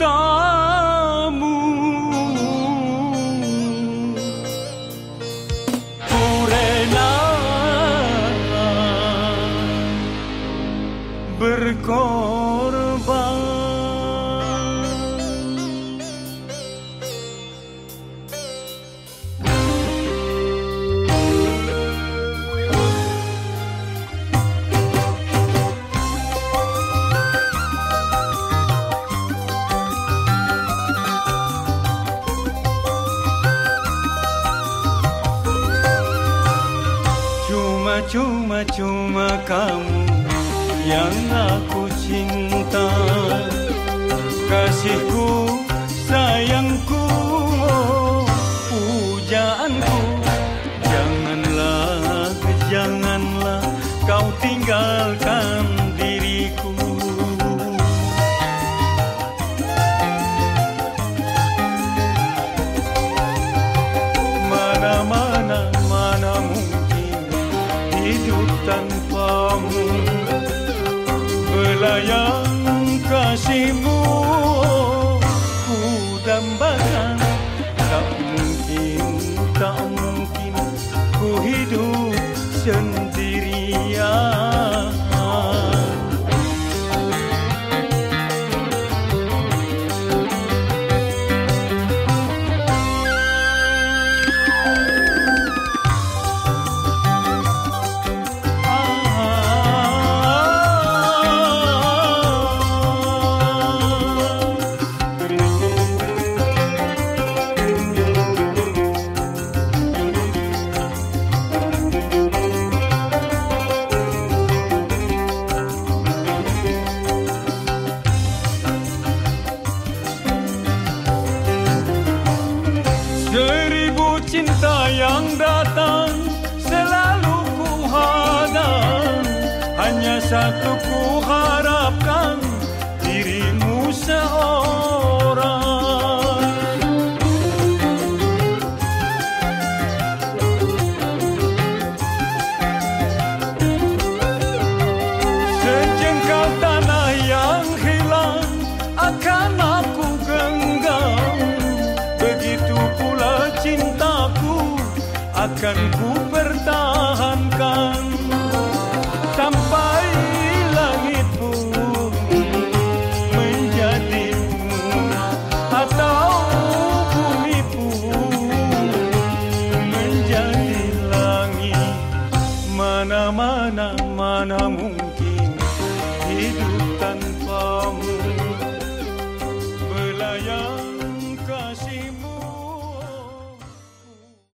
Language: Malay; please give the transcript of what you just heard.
தாமு Poorna berkor Cuma cuma cuma kamu yang aku cinta. Kasihku, sayangku, tanpamu Belayang kasihmu. Ku dambakan Tak mungkin, tak mungkin ku hidup sendirian Seribu cinta yang datang selalu ku hadang. Hanya satu ku harapkan akan ku pertahankan. Sampai langit pun menjadimu Atau bumi pun menjadi langit. Mana, mana, mana mungkin hidup tanpamu